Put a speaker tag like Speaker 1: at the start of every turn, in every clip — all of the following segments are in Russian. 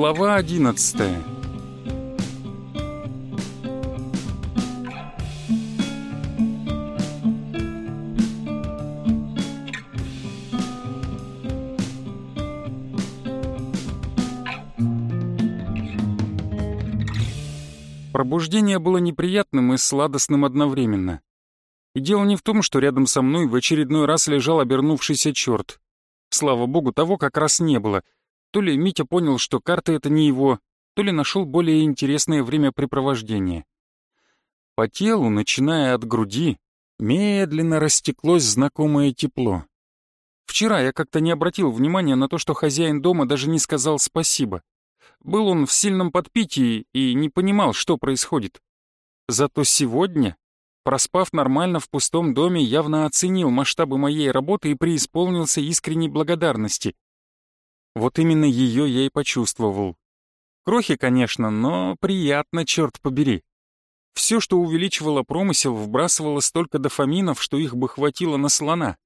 Speaker 1: Глава одиннадцатая Пробуждение было неприятным и сладостным одновременно. И дело не в том, что рядом со мной в очередной раз лежал обернувшийся черт. Слава богу, того как раз не было. То ли Митя понял, что карта — это не его, то ли нашел более интересное времяпрепровождение. По телу, начиная от груди, медленно растеклось знакомое тепло. Вчера я как-то не обратил внимания на то, что хозяин дома даже не сказал спасибо. Был он в сильном подпитии и не понимал, что происходит. Зато сегодня, проспав нормально в пустом доме, явно оценил масштабы моей работы и преисполнился искренней благодарности. Вот именно ее я и почувствовал. Крохи, конечно, но приятно, черт побери. Все, что увеличивало промысел, вбрасывало столько дофаминов, что их бы хватило на слона.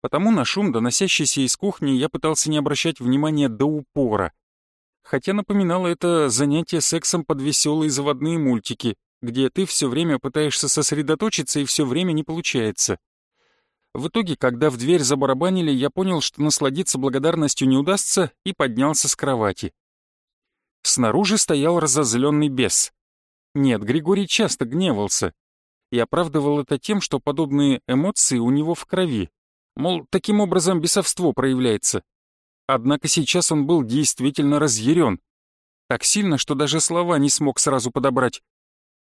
Speaker 1: Потому на шум, доносящийся из кухни, я пытался не обращать внимания до упора — хотя напоминало это занятие сексом под веселые заводные мультики, где ты все время пытаешься сосредоточиться и все время не получается. В итоге, когда в дверь забарабанили, я понял, что насладиться благодарностью не удастся, и поднялся с кровати. Снаружи стоял разозленный бес. Нет, Григорий часто гневался и оправдывал это тем, что подобные эмоции у него в крови. Мол, таким образом бесовство проявляется. Однако сейчас он был действительно разъярен. Так сильно, что даже слова не смог сразу подобрать.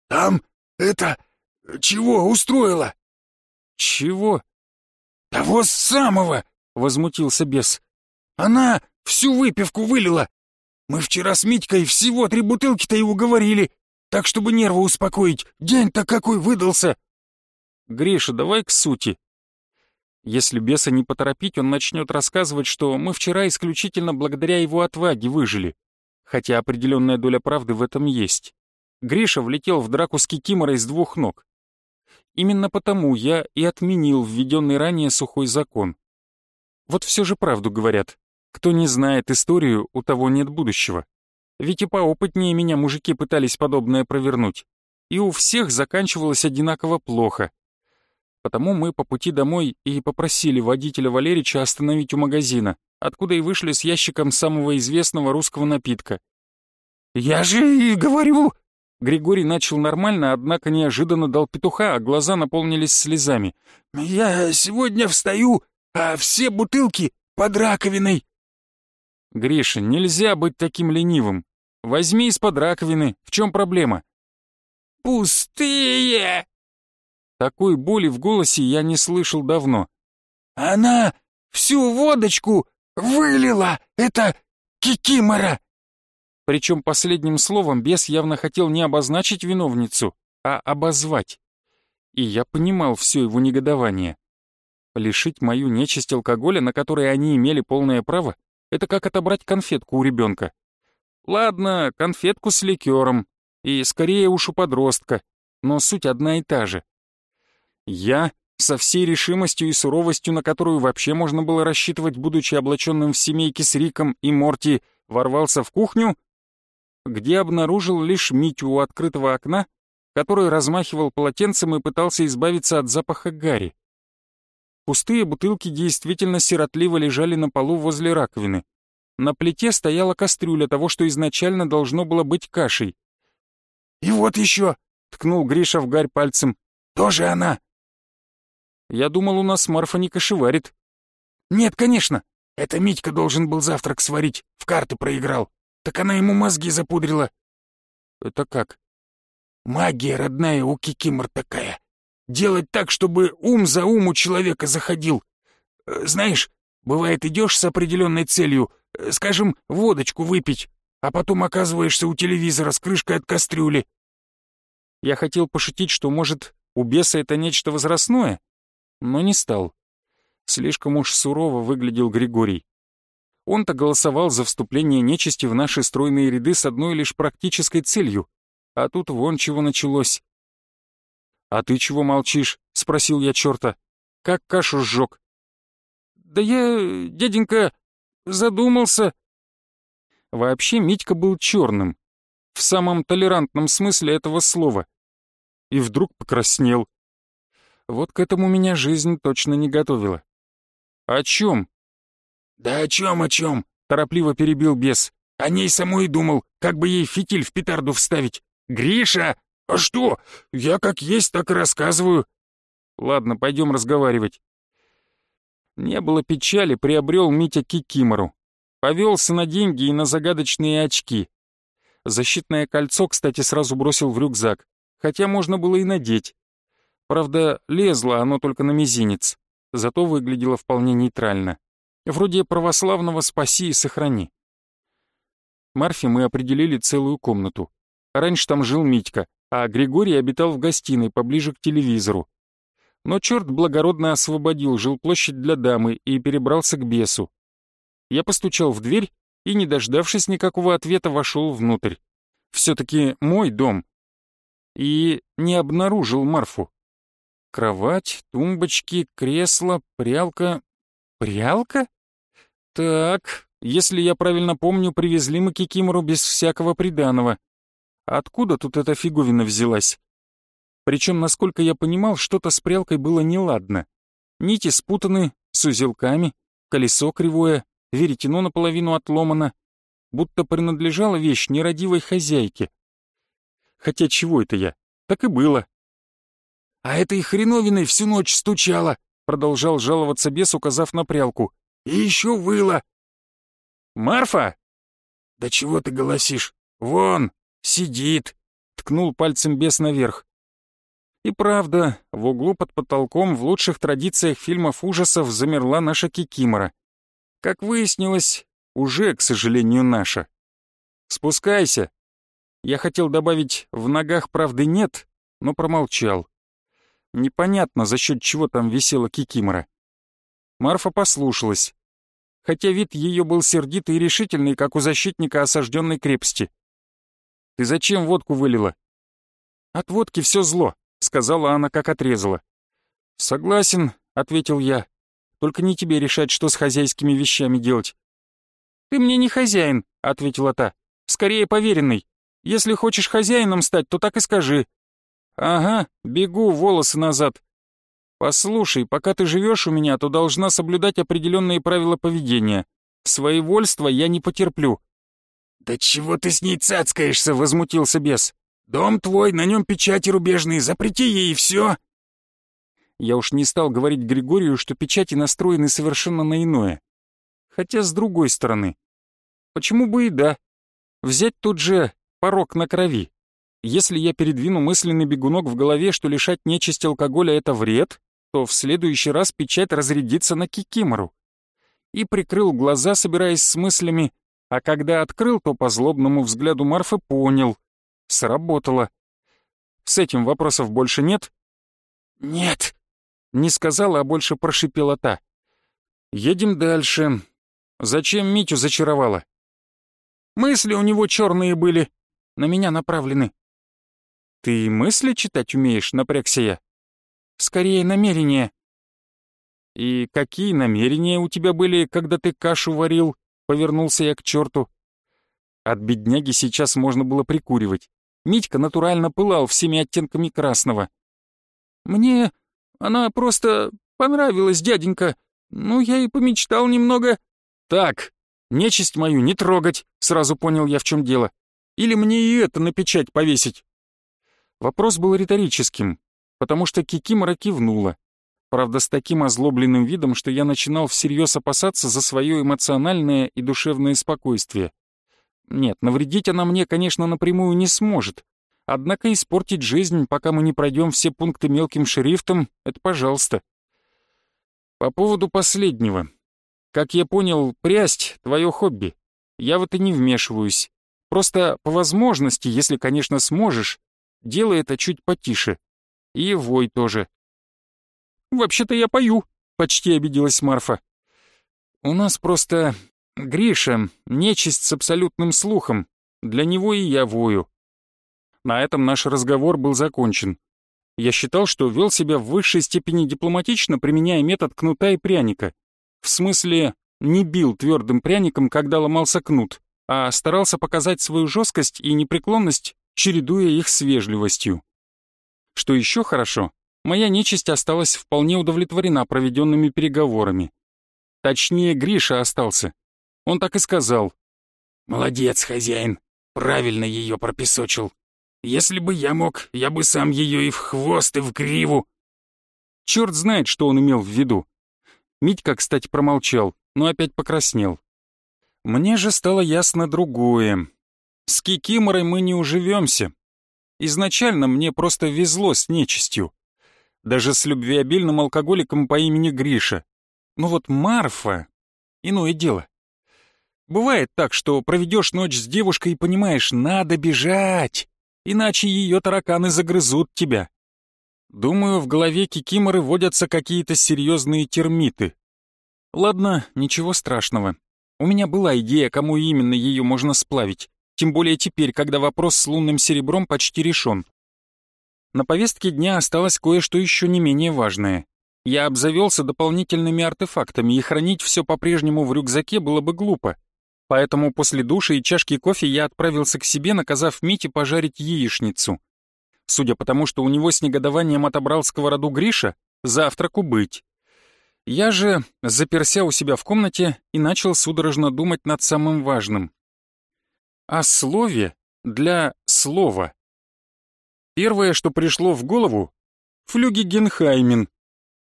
Speaker 2: «Там это... чего устроило?»
Speaker 1: «Чего?»
Speaker 2: «Того самого!» — возмутился бес. «Она всю выпивку вылила. Мы вчера с Митькой всего три бутылки-то и уговорили, так чтобы нервы успокоить. День-то какой выдался!»
Speaker 1: «Гриша, давай к сути», если беса не поторопить, он начнет рассказывать, что мы вчера исключительно благодаря его отваге выжили. Хотя определенная доля правды в этом есть. Гриша влетел в драку с Кикиморой с двух ног. Именно потому я и отменил введенный ранее сухой закон. Вот все же правду говорят. Кто не знает историю, у того нет будущего. Ведь и поопытнее меня мужики пытались подобное провернуть. И у всех заканчивалось одинаково плохо. Потому мы по пути домой и попросили водителя Валерича остановить у магазина, откуда и вышли с ящиком самого известного русского напитка.
Speaker 2: «Я же и говорю!»
Speaker 1: Григорий начал нормально, однако неожиданно дал петуха, а глаза наполнились слезами.
Speaker 2: «Я сегодня встаю, а все бутылки под раковиной!»
Speaker 1: «Гриша, нельзя быть таким ленивым. Возьми из-под раковины. В чем проблема?»
Speaker 2: «Пустые!»
Speaker 1: Такой боли в голосе я не слышал давно.
Speaker 2: «Она всю водочку вылила! Это кикимора!»
Speaker 1: Причем последним словом бес явно хотел не обозначить виновницу, а обозвать. И я понимал все его негодование. Лишить мою нечисть алкоголя, на который они имели полное право, это как отобрать конфетку у ребенка. Ладно, конфетку с ликером, и скорее уж у подростка, но суть одна и та же. Я, со всей решимостью и суровостью, на которую вообще можно было рассчитывать, будучи облаченным в семейке с Риком и Морти, ворвался в кухню, где обнаружил лишь Митю у открытого окна, который размахивал полотенцем и пытался избавиться от запаха гари. Пустые бутылки действительно сиротливо лежали на полу возле раковины. На плите стояла кастрюля того, что изначально должно было быть кашей.
Speaker 2: «И вот еще!» — ткнул Гриша в гарь пальцем. «Тоже она!»
Speaker 1: Я думал, у нас Марфа не кошеварит».
Speaker 2: «Нет, конечно. Это Митька должен был завтрак сварить, в карты проиграл. Так она ему мозги запудрила».
Speaker 1: «Это как?»
Speaker 2: «Магия родная у Кикимор такая. Делать так, чтобы ум за ум у человека заходил. Э, знаешь, бывает, идешь с определенной целью, э, скажем, водочку выпить, а потом оказываешься у телевизора с крышкой от кастрюли».
Speaker 1: Я хотел пошутить, что, может, у беса это нечто возрастное, но не стал. Слишком уж сурово выглядел Григорий. Он-то голосовал за вступление нечисти в наши стройные ряды с одной лишь практической целью, а тут вон чего началось. «А ты чего молчишь?» — спросил я черта. «Как кашу сжег?» «Да я, дяденька, задумался». Вообще Митька был черным. В самом толерантном смысле этого слова. И вдруг покраснел. Вот к этому меня жизнь точно не готовила. «О чем?»
Speaker 2: «Да о чем, о чем?» — торопливо перебил бес. «О ней самой думал, как бы ей фитиль в петарду вставить. Гриша! А что? Я как есть, так и рассказываю».
Speaker 1: «Ладно, пойдем разговаривать». Не было печали, приобрел Митя Кикимору. Повелся на деньги и на загадочные очки. Защитное кольцо, кстати, сразу бросил в рюкзак, хотя можно было и надеть. Правда, лезло оно только на мизинец, зато выглядело вполне нейтрально. Вроде православного «спаси и сохрани». Марфе мы определили целую комнату. Раньше там жил Митька, а Григорий обитал в гостиной, поближе к телевизору. Но черт благородно освободил жилплощадь для дамы и перебрался к бесу. Я постучал в дверь и, не дождавшись никакого ответа, вошел внутрь. Все-таки мой дом. И не обнаружил Марфу. Кровать, тумбочки, кресло, прялка... Прялка? Так, если я правильно помню, привезли мы Кикимору без всякого приданого. Откуда тут эта фиговина взялась? Причем, насколько я понимал, что-то с прялкой было неладно. Нити спутаны, с узелками, колесо кривое, веретено наполовину отломано, будто принадлежала вещь нерадивой хозяйке. Хотя чего это я? Так и было.
Speaker 2: «А этой хреновиной всю ночь стучала», — продолжал жаловаться бес, указав на прялку. «И еще выла».
Speaker 1: «Марфа?»
Speaker 2: «Да чего ты голосишь? Вон, сидит», — ткнул пальцем бес наверх.
Speaker 1: И правда, в углу под потолком в лучших традициях фильмов ужасов замерла наша Кикимора. Как выяснилось, уже, к сожалению, наша. «Спускайся!» Я хотел добавить «в ногах правды нет», но промолчал. Непонятно, за счет чего там висела Кикимора. Марфа послушалась, хотя вид ее был сердитый и решительный, как у защитника осажденной крепости. «Ты зачем водку вылила?» «От водки все зло», — сказала она, как отрезала. «Согласен», — ответил я. «Только не тебе решать, что с хозяйскими вещами делать». «Ты мне не хозяин», — ответила та. «Скорее поверенный. Если хочешь хозяином стать, то так и скажи». «Ага, бегу, волосы назад». «Послушай, пока ты живешь у меня, то должна соблюдать определенные правила поведения. Своевольство я не потерплю».
Speaker 2: «Да чего ты с ней цацкаешься?» — возмутился бес. Дом твой, на нем печати рубежные, запрети ей и все.
Speaker 1: Я уж не стал говорить Григорию, что печати настроены совершенно на иное. Хотя, с другой стороны, почему бы и да? Взять тут же порог на крови. Если я передвину мысленный бегунок в голове, что лишать нечисти алкоголя — это вред, то в следующий раз печать разрядится на кикимору. И прикрыл глаза, собираясь с мыслями, а когда открыл, то по злобному взгляду Марфы понял — Сработало. С этим вопросов больше нет?
Speaker 2: Нет.
Speaker 1: Не сказала, а больше прошипела та. Едем дальше. Зачем Митю зачаровала? Мысли у него черные были, на меня направлены. Ты мысли читать умеешь, напрягся я? Скорее намерения. И какие намерения у тебя были, когда ты кашу варил? Повернулся я к черту. От бедняги сейчас можно было прикуривать. Митька натурально пылал всеми оттенками красного. «Мне она просто понравилась, дяденька. Ну, я и помечтал немного». «Так, нечисть мою не трогать», — сразу понял я, в чем дело. «Или мне и это на печать повесить?» Вопрос был риторическим, потому что Кикимора кивнула. Правда, с таким озлобленным видом, что я начинал всерьез опасаться за свое эмоциональное и душевное спокойствие. Нет, навредить она мне, конечно, напрямую не сможет. Однако испортить жизнь, пока мы не пройдем все пункты мелким шрифтом, это пожалуйста. По поводу последнего. Как я понял, прясть — твое хобби. Я в это не вмешиваюсь. Просто по возможности, если, конечно, сможешь, делай это чуть потише. И вой тоже. «Вообще-то я пою», — почти обиделась Марфа. «У нас просто Гриша — нечисть с абсолютным слухом. Для него и я вою. На этом наш разговор был закончен. Я считал, что вел себя в высшей степени дипломатично, применяя метод кнута и пряника. В смысле, не бил твердым пряником, когда ломался кнут, а старался показать свою жесткость и непреклонность, чередуя их с вежливостью. Что еще хорошо, моя нечисть осталась вполне удовлетворена проведенными переговорами. Точнее, Гриша остался. Он так и сказал.
Speaker 2: «Молодец, хозяин, правильно ее пропесочил. Если бы я мог, я бы сам ее и в хвост, и в гриву».
Speaker 1: Черт знает, что он имел в виду. Митька, кстати, промолчал, но опять покраснел. Мне же стало ясно другое. С Кикиморой мы не уживемся. Изначально мне просто везло с нечистью. Даже с любвеобильным алкоголиком по имени Гриша. Но вот Марфа — иное дело. Бывает так, что проведешь ночь с девушкой и понимаешь, надо бежать, иначе ее тараканы загрызут тебя. Думаю, в голове Кикиморы водятся какие-то серьезные термиты. Ладно, ничего страшного. У меня была идея, кому именно ее можно сплавить, тем более теперь, когда вопрос с лунным серебром почти решен. На повестке дня осталось кое-что еще не менее важное. Я обзавелся дополнительными артефактами, и хранить все по-прежнему в рюкзаке было бы глупо. Поэтому после душа и чашки кофе я отправился к себе, наказав Мите пожарить яичницу. Судя по тому, что у него с негодованием отобрал сковороду Гриша, завтраку быть. Я же заперся у себя в комнате и начал судорожно думать над самым важным. О слове для слова. Первое, что пришло в голову — флюгигенхаймен.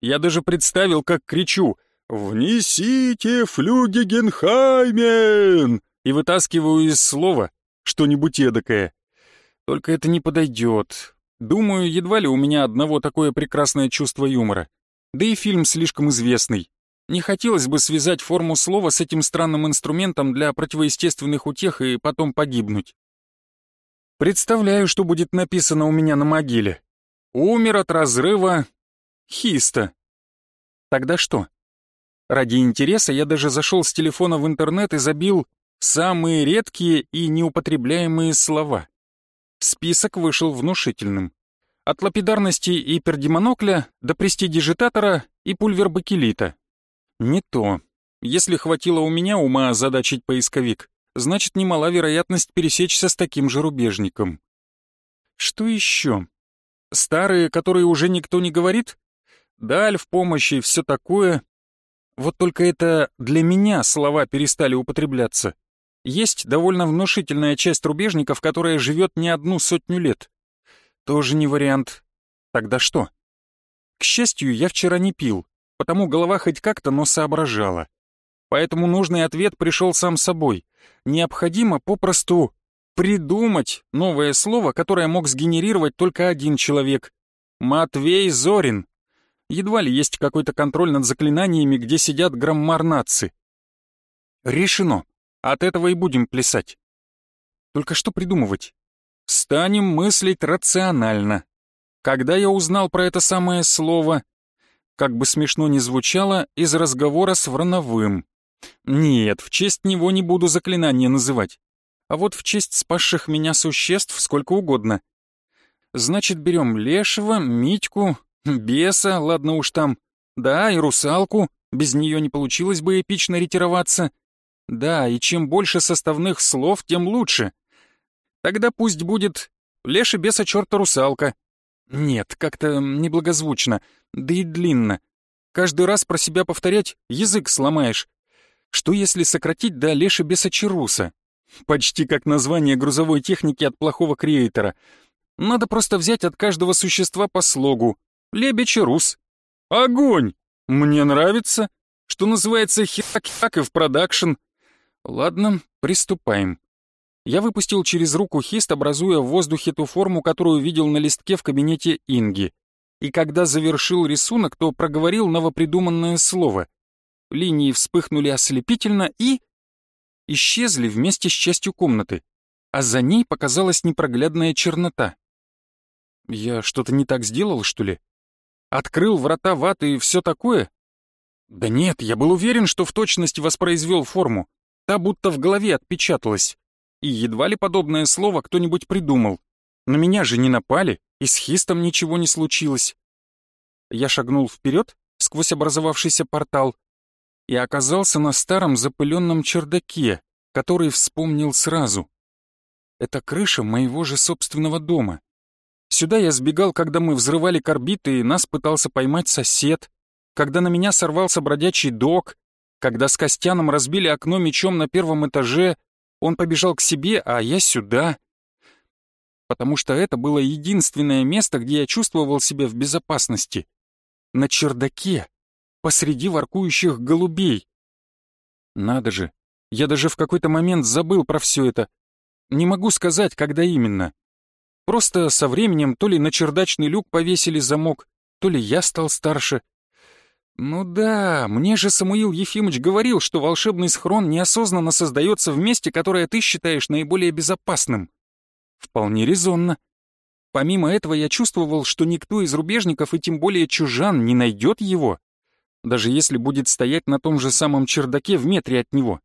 Speaker 1: Я даже представил, как кричу «Внесите флюгигенхаймен!» и вытаскиваю из слова что-нибудь эдакое. Только это не подойдет. Думаю, едва ли у меня одного такое прекрасное чувство юмора. Да и фильм слишком известный. Не хотелось бы связать форму слова с этим странным инструментом для противоестественных утех и потом погибнуть. Представляю, что будет написано у меня на могиле. Умер от разрыва хиста. Тогда что? Ради интереса я даже зашел с телефона в интернет и забил самые редкие и неупотребляемые слова. Список вышел внушительным. От лапидарности и пердемонокля до престидижитатора и пульвербакелита. Не то. Если хватило у меня ума озадачить поисковик, значит немала вероятность пересечься с таким же рубежником. Что еще? Старые, которые уже никто не говорит? Даль в помощи и все такое. Вот только это для меня слова перестали употребляться. Есть довольно внушительная часть рубежников, которая живет не одну сотню лет. Тоже не вариант. Тогда что? К счастью, я вчера не пил, потому голова хоть как-то, но соображала. Поэтому нужный ответ пришел сам собой. Необходимо попросту придумать новое слово, которое мог сгенерировать только один человек. Матвей Зорин. Едва ли есть какой-то контроль над заклинаниями, где сидят граммарнацы. Решено. От этого и будем плясать. Только что придумывать? Станем мыслить рационально. Когда я узнал про это самое слово, как бы смешно ни звучало, из разговора с Врановым. Нет, в честь него не буду заклинания называть. А вот в честь спасших меня существ сколько угодно. Значит, берем Лешего, Митьку, беса, ладно уж там, да, и русалку, без нее не получилось бы эпично ретироваться — да, и чем больше составных слов, тем лучше. Тогда пусть будет «Леша беса черта русалка». Нет, как-то неблагозвучно, да и длинно. Каждый раз про себя повторять язык сломаешь. Что если сократить до Леша беса чаруса? Почти как название грузовой техники от плохого креатора. Надо просто взять от каждого существа по слогу. Лебечь рус. Огонь! Мне нравится. Что называется хак-хак и в продакшн. Ладно, приступаем. Я выпустил через руку хист, образуя в воздухе ту форму, которую видел на листке в кабинете Инги. И когда завершил рисунок, то проговорил новопридуманное слово. Линии вспыхнули ослепительно и... исчезли вместе с частью комнаты, а за ней показалась непроглядная чернота. Я что-то не так сделал, что ли? Открыл врата ваты и все такое? Да нет, я был уверен, что в точности воспроизвел форму. Та будто в голове отпечаталась. И едва ли подобное слово кто-нибудь придумал. На меня же не напали, и с хистом ничего не случилось. Я шагнул вперед сквозь образовавшийся портал и оказался на старом запыленном чердаке, который вспомнил сразу. Это крыша моего же собственного дома. Сюда я сбегал, когда мы взрывали корбиты, и нас пытался поймать сосед, когда на меня сорвался бродячий док, когда с Костяном разбили окно мечом на первом этаже, он побежал к себе, а я сюда. Потому что это было единственное место, где я чувствовал себя в безопасности. На чердаке, посреди воркующих голубей. Надо же, я даже в какой-то момент забыл про все это. Не могу сказать, когда именно. Просто со временем то ли на чердачный люк повесили замок, то ли я стал старше. Ну да, мне же Самуил Ефимович говорил, что волшебный схрон неосознанно создается в месте, которое ты считаешь наиболее безопасным. Вполне резонно. Помимо этого я чувствовал, что никто из рубежников и тем более чужан не найдет его, даже если будет стоять на том же самом чердаке в метре от него.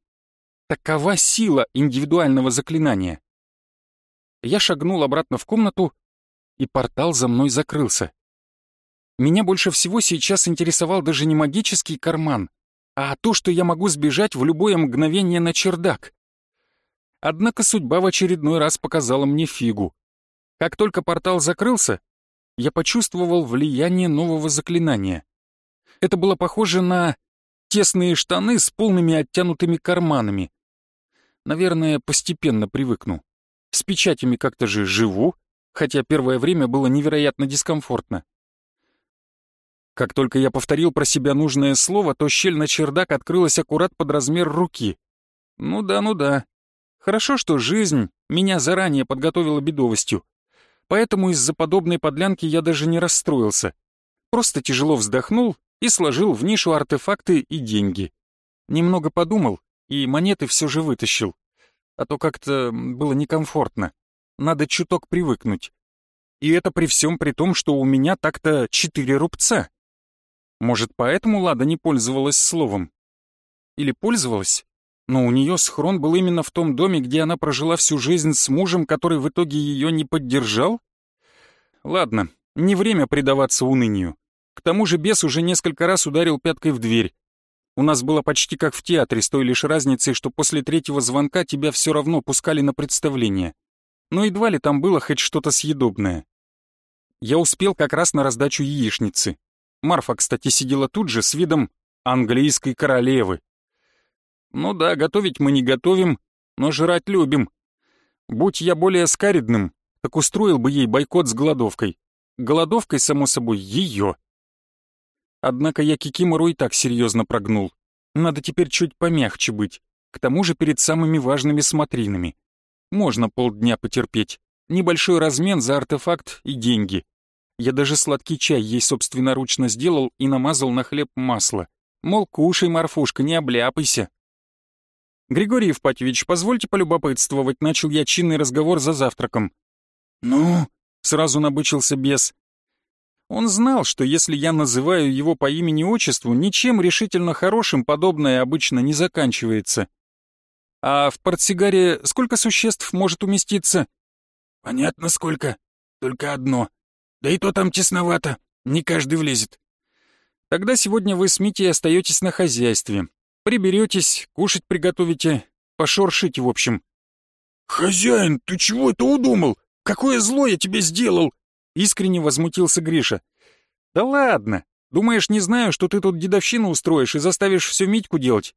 Speaker 1: Такова сила индивидуального заклинания. Я шагнул обратно в комнату, и портал за мной закрылся. Меня больше всего сейчас интересовал даже не магический карман, а то, что я могу сбежать в любое мгновение на чердак. Однако судьба в очередной раз показала мне фигу. Как только портал закрылся, я почувствовал влияние нового заклинания. Это было похоже на тесные штаны с полными оттянутыми карманами, Наверное, постепенно привыкну. С печатями как-то же живу, хотя первое время было невероятно дискомфортно. Как только я повторил про себя нужное слово, то щель на чердак открылась аккурат под размер руки. Ну да, ну да. Хорошо, что жизнь меня заранее подготовила бедовостью. Поэтому из-за подобной подлянки я даже не расстроился. Просто тяжело вздохнул и сложил в нишу артефакты и деньги. Немного подумал и монеты все же вытащил. А то как-то было некомфортно. Надо чуток привыкнуть. И это при всем при том, что у меня так-то четыре рубца. Может, поэтому Лада не пользовалась словом? Или пользовалась? Но у нее схрон был именно в том доме, где она прожила всю жизнь с мужем, который в итоге ее не поддержал? Ладно, не время предаваться унынию. К тому же бес уже несколько раз ударил пяткой в дверь, у нас было почти как в театре, с той лишь разницей, что после третьего звонка тебя все равно пускали на представление. Но едва ли там было хоть что-то съедобное. Я успел как раз на раздачу яичницы. Марфа, кстати, сидела тут же с видом английской королевы. Ну да, готовить мы не готовим, но жрать любим. Будь я более скаридным, так устроил бы ей бойкот с голодовкой. Голодовкой, само собой, ее. Однако я Кикимору и так серьезно прогнул. Надо теперь чуть помягче быть. К тому же перед самыми важными смотринами. Можно полдня потерпеть. Небольшой размен за артефакт и деньги. Я даже сладкий чай ей собственноручно сделал и намазал на хлеб масло. Мол, кушай, Марфушка, не обляпайся. «Григорий Евпатьевич, позвольте полюбопытствовать», — начал я чинный разговор за завтраком.
Speaker 2: «Ну?»
Speaker 1: — сразу набычился бес. Он знал, что если я называю его по имени-отчеству, ничем решительно хорошим подобное обычно не заканчивается. А в портсигаре сколько существ может уместиться?
Speaker 2: Понятно сколько, только одно. Да и то там тесновато, не каждый влезет.
Speaker 1: Тогда сегодня вы с Митей остаетесь на хозяйстве. Приберетесь, кушать приготовите, пошоршите в общем.
Speaker 2: «Хозяин, ты чего это удумал? Какое зло я тебе сделал?»
Speaker 1: Искренне возмутился Гриша. «Да ладно! Думаешь, не знаю, что ты тут дедовщину устроишь и заставишь всю Митьку делать?»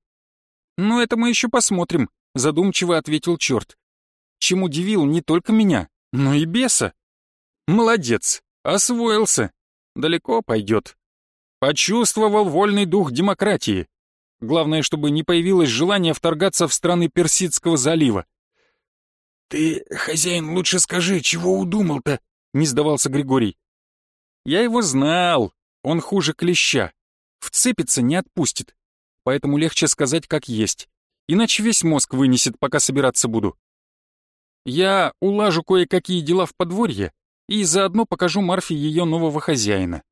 Speaker 1: «Ну, это мы еще посмотрим», — задумчиво ответил черт. Чем удивил не только меня, но и беса. «Молодец, освоился. Далеко пойдет. Почувствовал вольный дух демократии. Главное, чтобы не появилось желание вторгаться в страны Персидского залива.
Speaker 2: «Ты, хозяин, лучше скажи, чего удумал-то?» не сдавался Григорий.
Speaker 1: «Я его знал, он хуже клеща. Вцепится, не отпустит. Поэтому легче сказать, как есть. Иначе весь мозг вынесет, пока собираться буду. Я улажу кое-какие дела в подворье и заодно покажу Марфе ее нового хозяина.